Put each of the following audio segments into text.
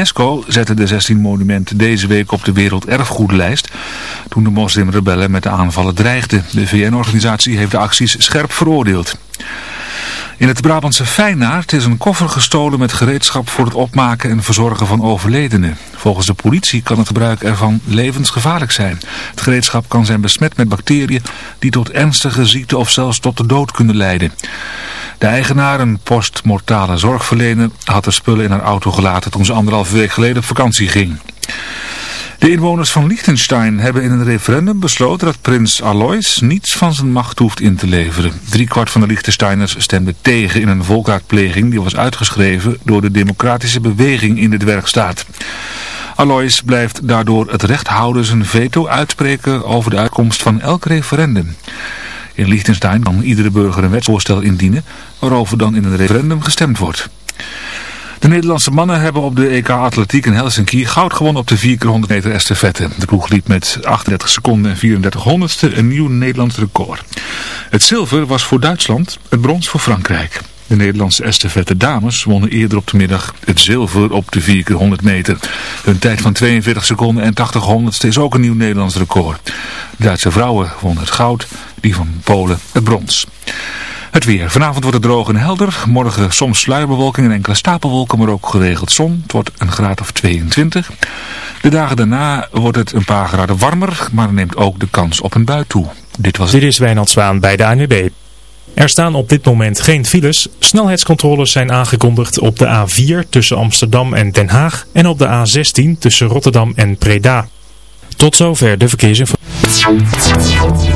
UNESCO zette de 16 monumenten deze week op de werelderfgoedlijst toen de moslimrebellen met de aanvallen dreigden. De VN-organisatie heeft de acties scherp veroordeeld. In het Brabantse Feyenaard is een koffer gestolen met gereedschap voor het opmaken en verzorgen van overledenen. Volgens de politie kan het gebruik ervan levensgevaarlijk zijn. Het gereedschap kan zijn besmet met bacteriën die tot ernstige ziekte of zelfs tot de dood kunnen leiden. De eigenaar, een postmortale zorgverlener, had de spullen in haar auto gelaten toen ze anderhalve week geleden op vakantie ging. De inwoners van Liechtenstein hebben in een referendum besloten dat prins Alois niets van zijn macht hoeft in te leveren. Driekwart van de Liechtensteiners stemde tegen in een volkraadpleging die was uitgeschreven door de democratische beweging in de dwergstaat. Alois blijft daardoor het recht houden zijn veto uitspreken over de uitkomst van elk referendum. In Liechtenstein kan iedere burger een wetsvoorstel indienen waarover dan in een referendum gestemd wordt. De Nederlandse mannen hebben op de EK Atletiek in Helsinki goud gewonnen op de 4 x 100 meter estafette. De ploeg liep met 38 seconden en 34 honderdste een nieuw Nederlands record. Het zilver was voor Duitsland, het brons voor Frankrijk. De Nederlandse estafette dames wonnen eerder op de middag het zilver op de 4 x 100 meter. Hun tijd van 42 seconden en 80 honderdste is ook een nieuw Nederlands record. De Duitse vrouwen wonnen het goud, van Polen het brons. Het weer. Vanavond wordt het droog en helder. Morgen soms sluierbewolking en enkele stapelwolken, maar ook geregeld zon. Het wordt een graad of 22. De dagen daarna wordt het een paar graden warmer, maar neemt ook de kans op een bui toe. Dit, was... dit is Wijnand Zwaan bij de ANWB. Er staan op dit moment geen files. Snelheidscontroles zijn aangekondigd op de A4 tussen Amsterdam en Den Haag en op de A16 tussen Rotterdam en Preda. Tot zover de verkeersinformatie.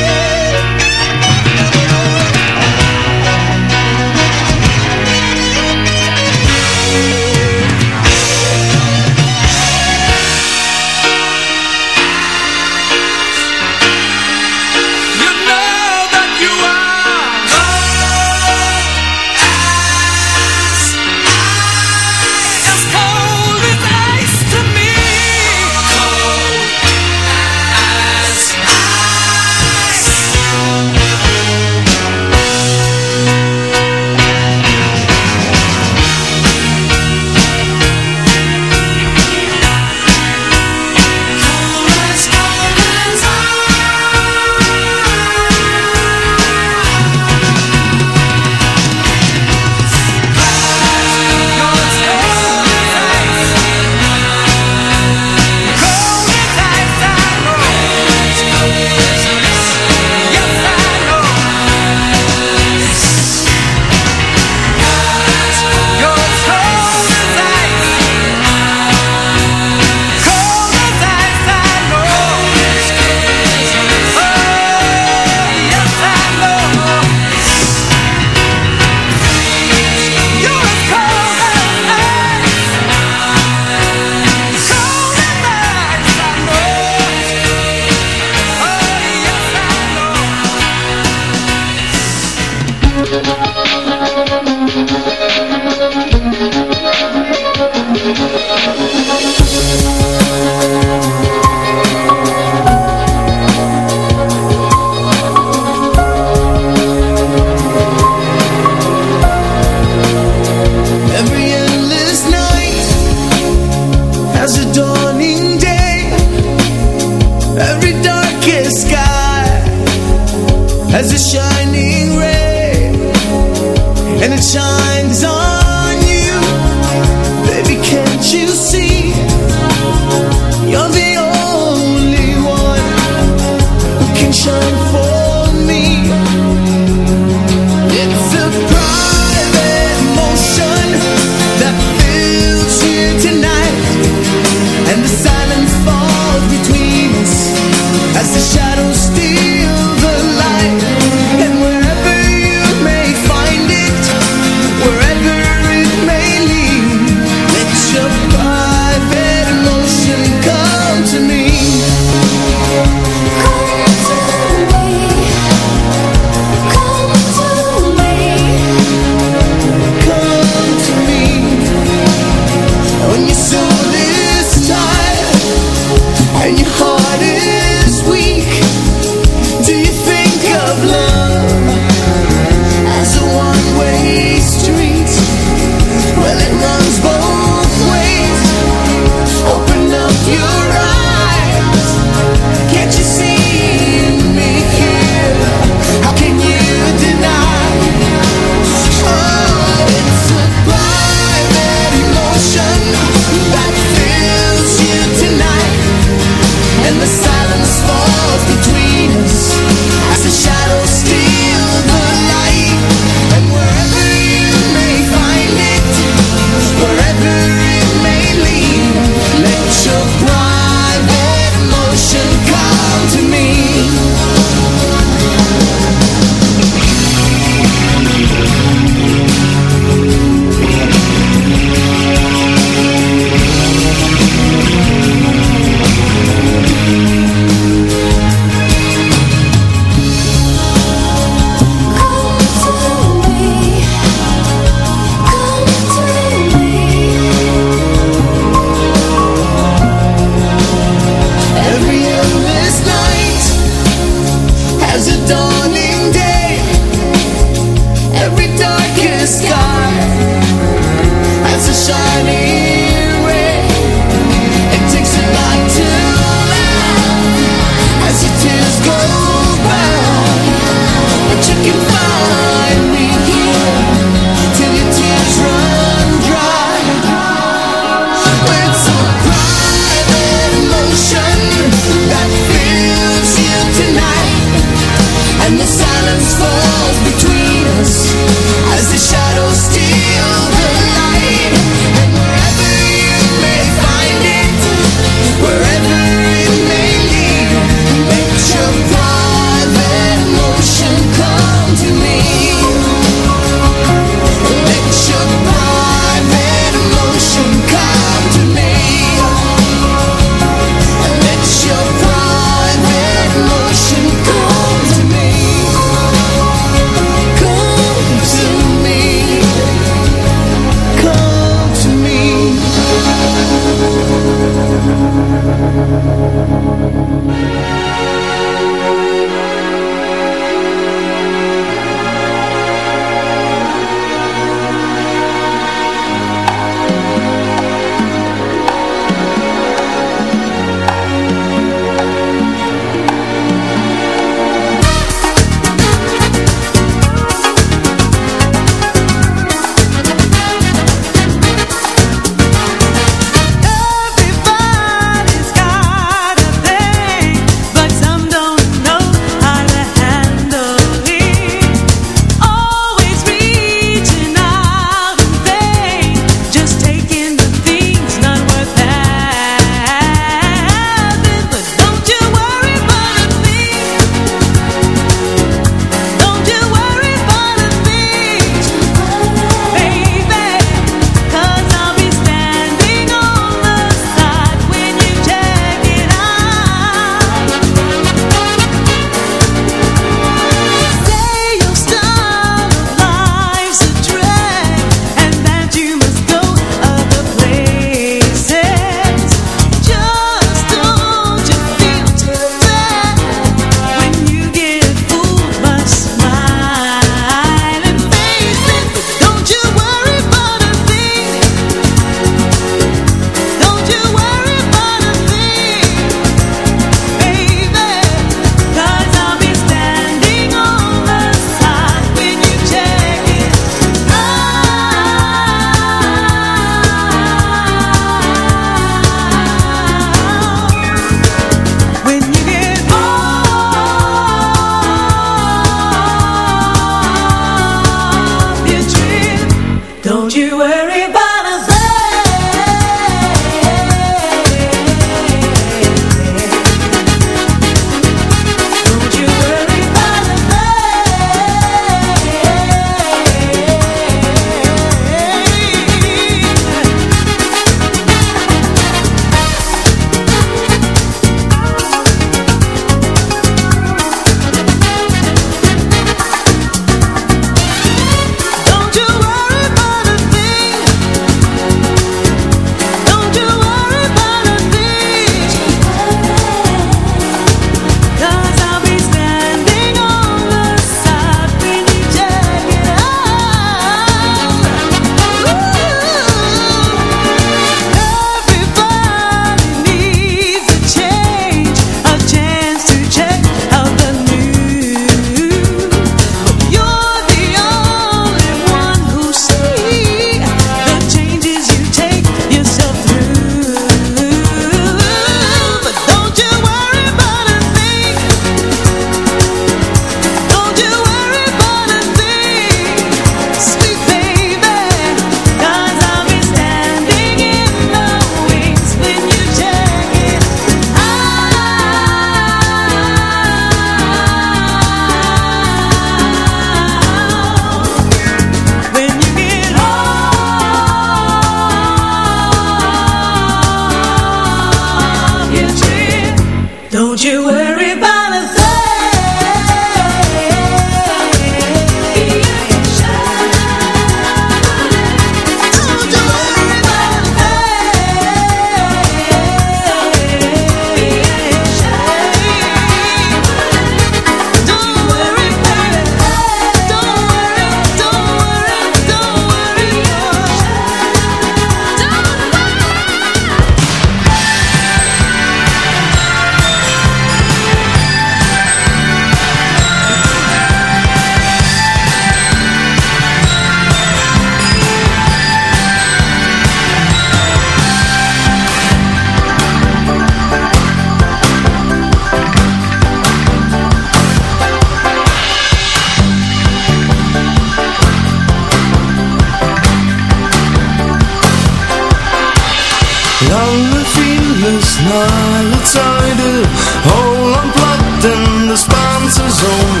naar het zuiden, Holland plat en de Spaanse zon.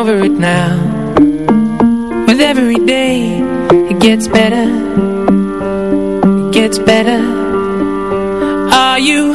over it now. With every day It gets better. It gets better. Are you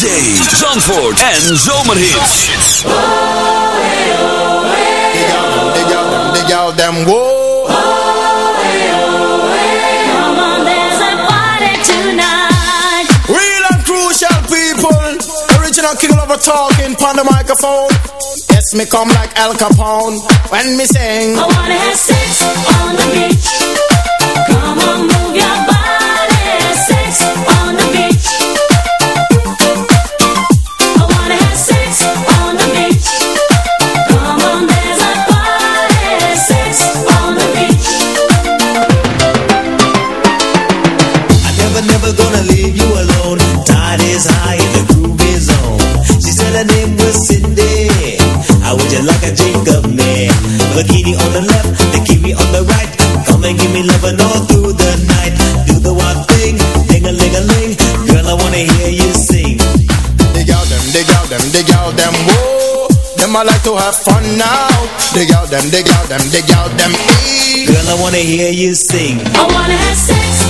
Zee, zandvoort en zomerhits. Dig out them, dig out them, dig out them, whoa. Come on, there's a party tonight. Real and crucial people. Original king lover talking on the microphone. Yes, me come like Al Capone when me sing. I wanna have sex on the beach. Come on, Bikini on the left, bikini on the right. Come and give me loving all through the night. Do the one thing, ding a ling a ling. Girl, I wanna hear you sing. Dig out them, dig out them, dig out them, whoa. Them I like to have fun now. Dig out them, dig out them, dig out them, ee. Girl, I wanna hear you sing. I wanna have sex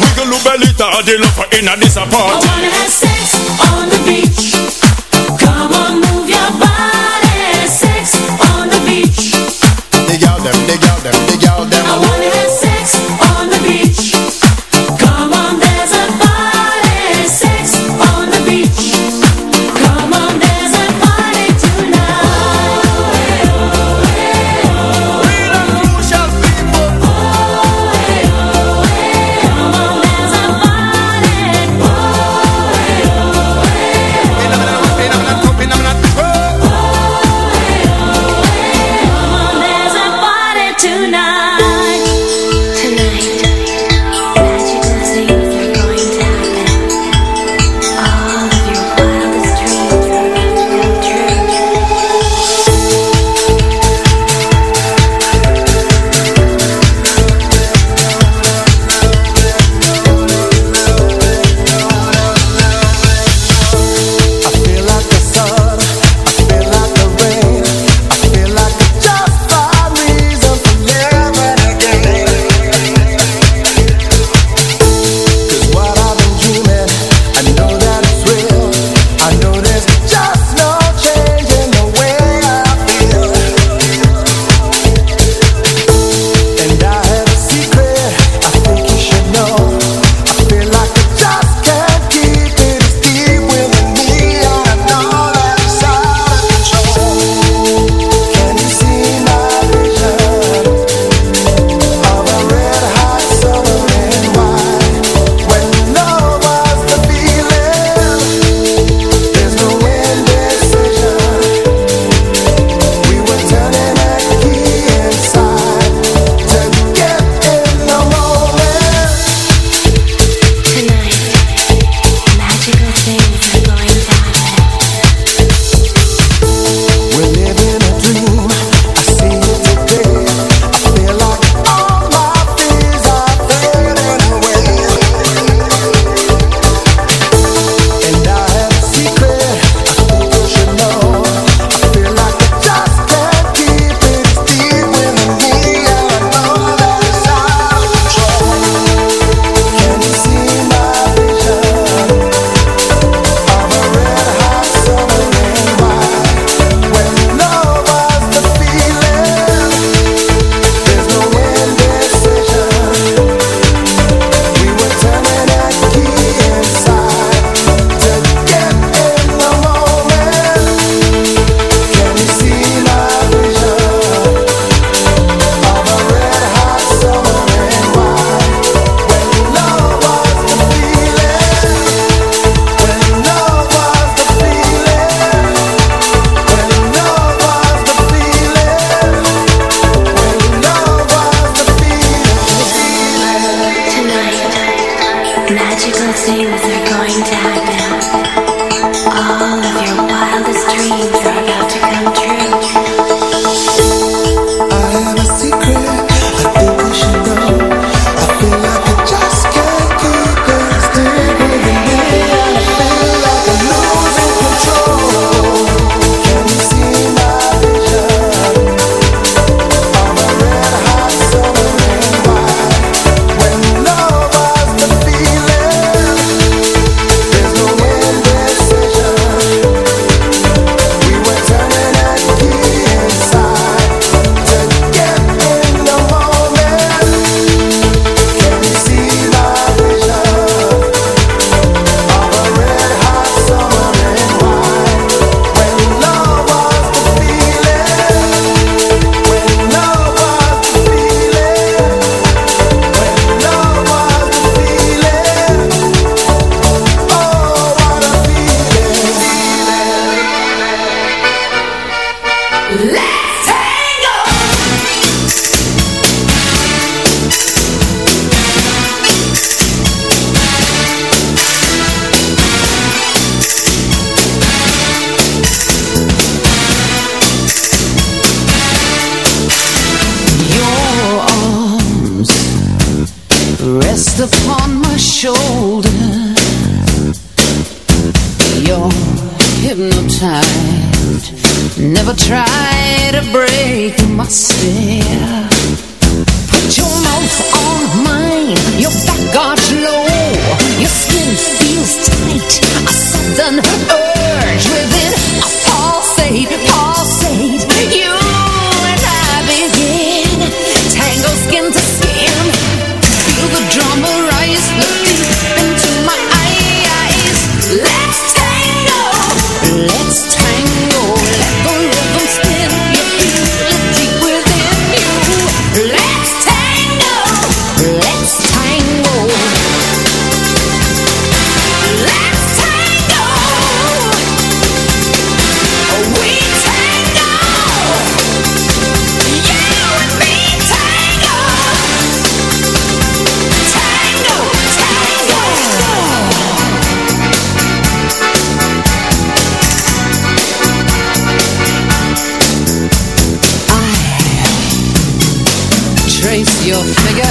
wiggle your belly. The lover inna this I sex on the beach.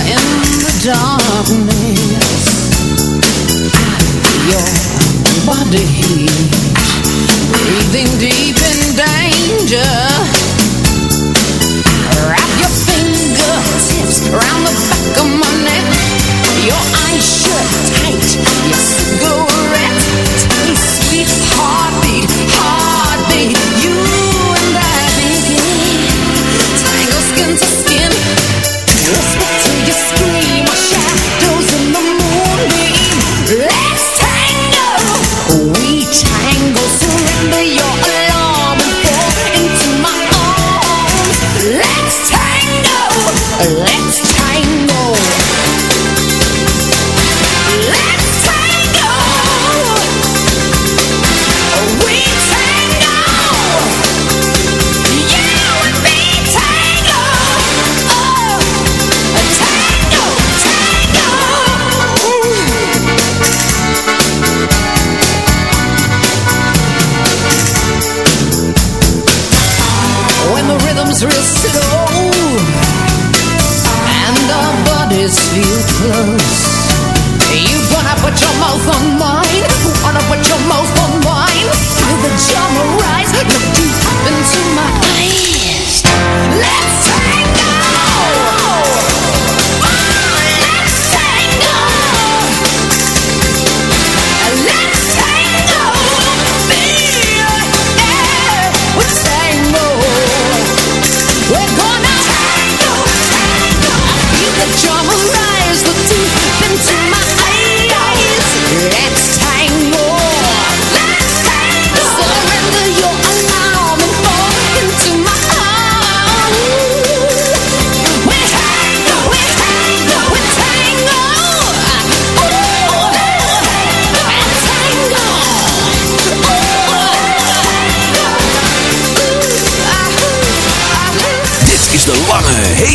In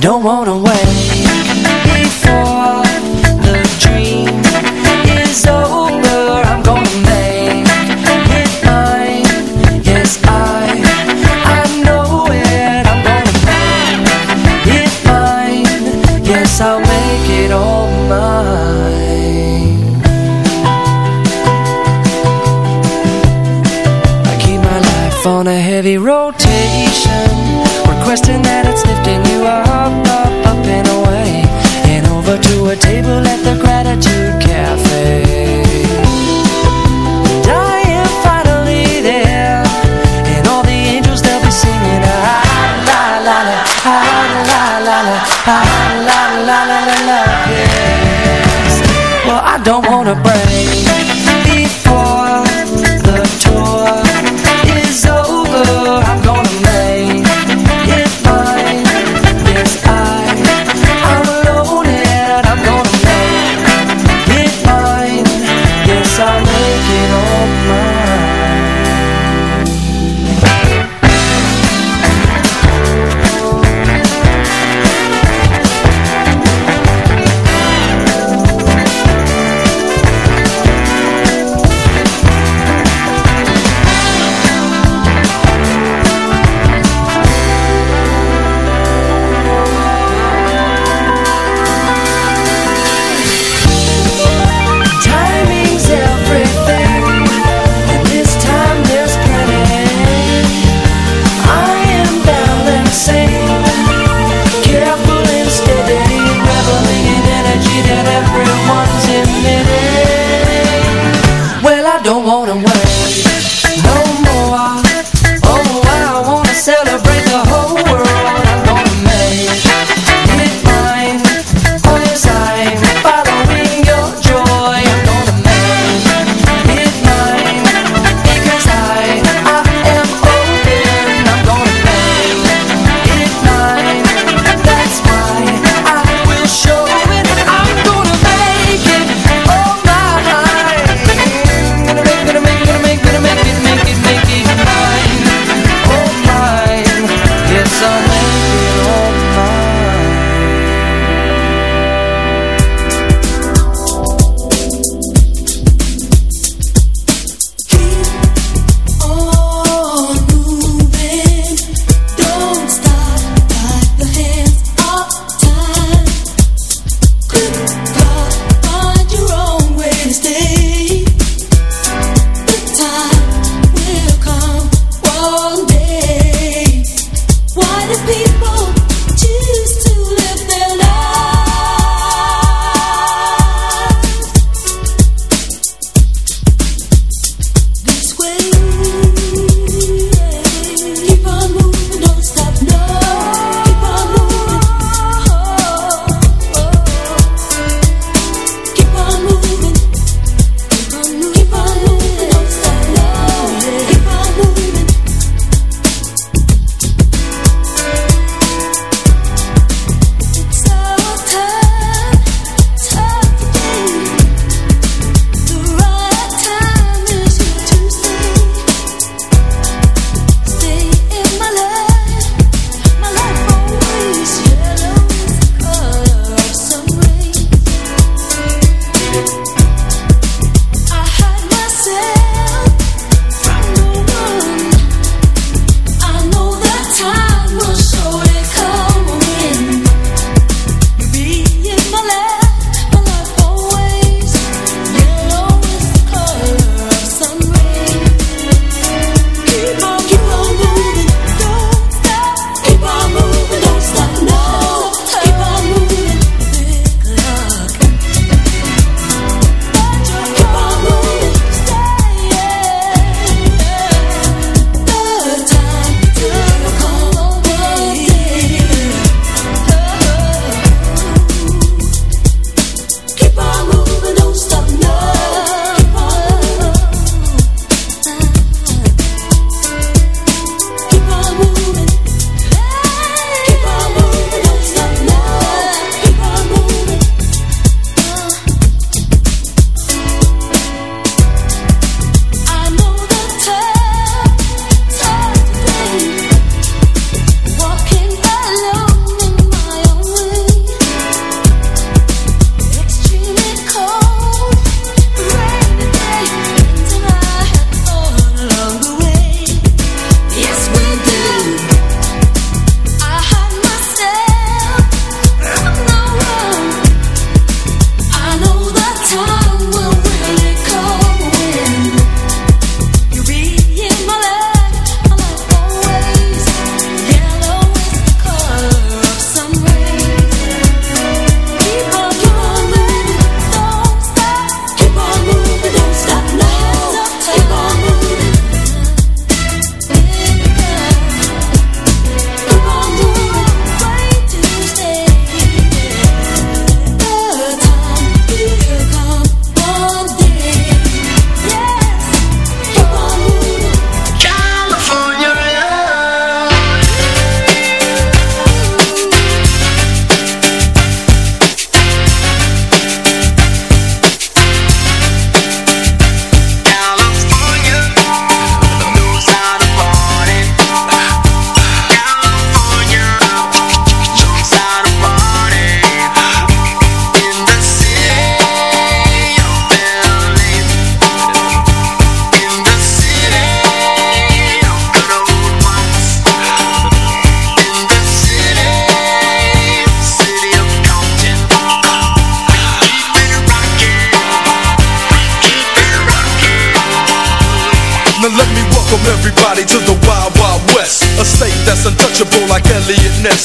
don't wanna wait don't wanna break.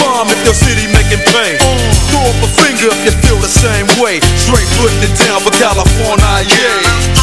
bomb if your city making pain. Throw up a finger if you feel the same way. Straight putting it down for California, yeah.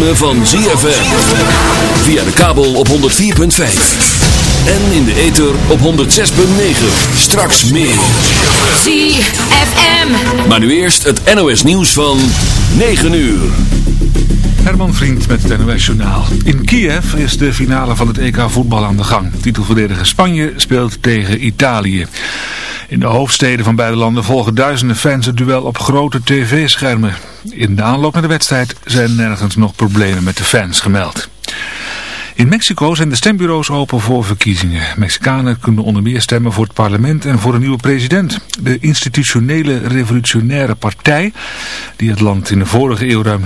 Ritme van ZFM. Via de kabel op 104.5. En in de ether op 106.9. Straks meer. ZFM. Maar nu eerst het NOS nieuws van 9 uur. Herman Vriend met het NOS Journaal. In Kiev is de finale van het EK voetbal aan de gang. Titelverdediger Spanje speelt tegen Italië. In de hoofdsteden van beide landen volgen duizenden fans het duel op grote tv-schermen. In de aanloop naar de wedstrijd zijn nergens nog problemen met de fans gemeld. In Mexico zijn de stembureaus open voor verkiezingen. Mexicanen kunnen onder meer stemmen voor het parlement en voor een nieuwe president. De institutionele revolutionaire partij, die het land in de vorige eeuw ruim